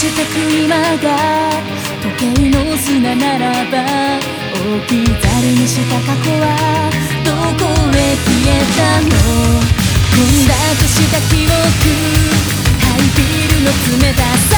が時計の砂ならば置き去りにした過去はどこへ消えたの?混濁した記憶ハイビールの冷たさ。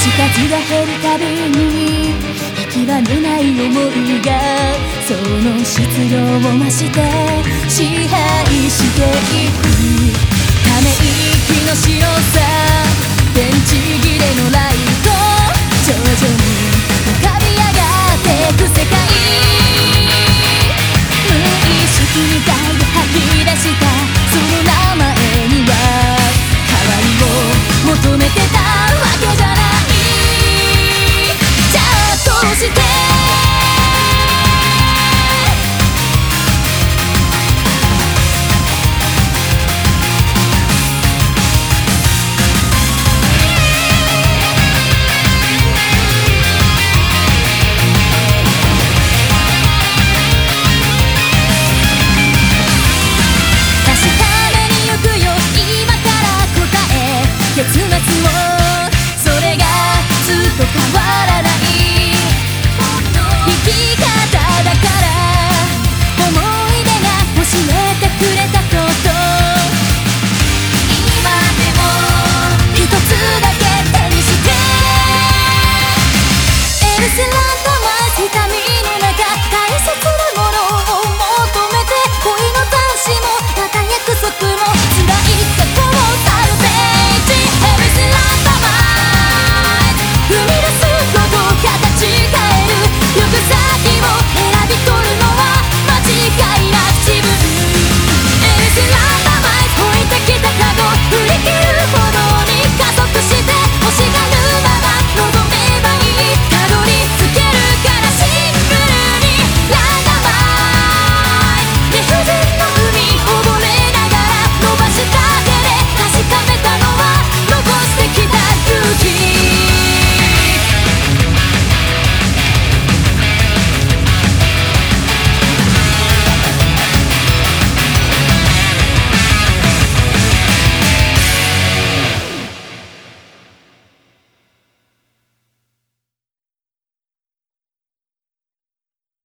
口数が減るたびに引き場のない思いがその質量を増して支配していくため息の白さ電池切れの